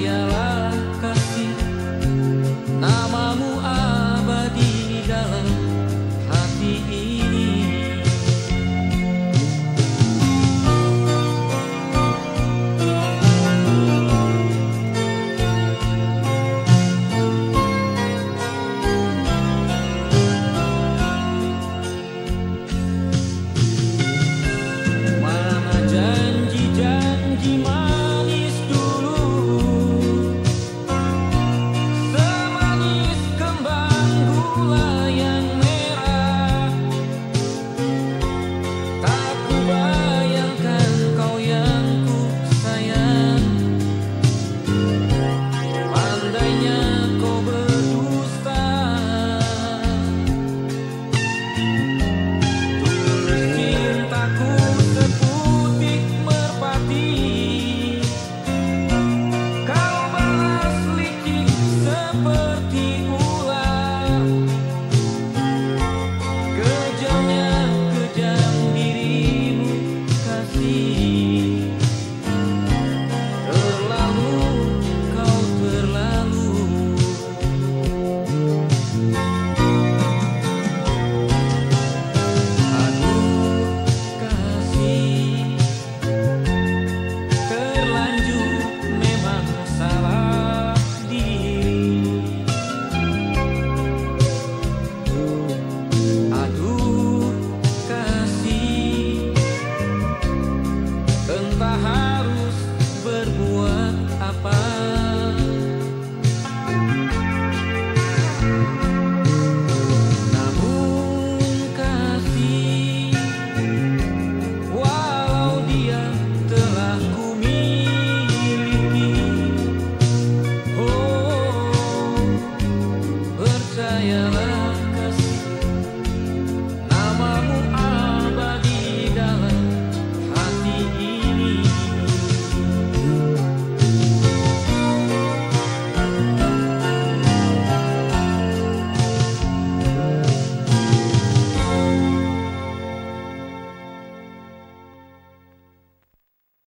percayalah kasih namamu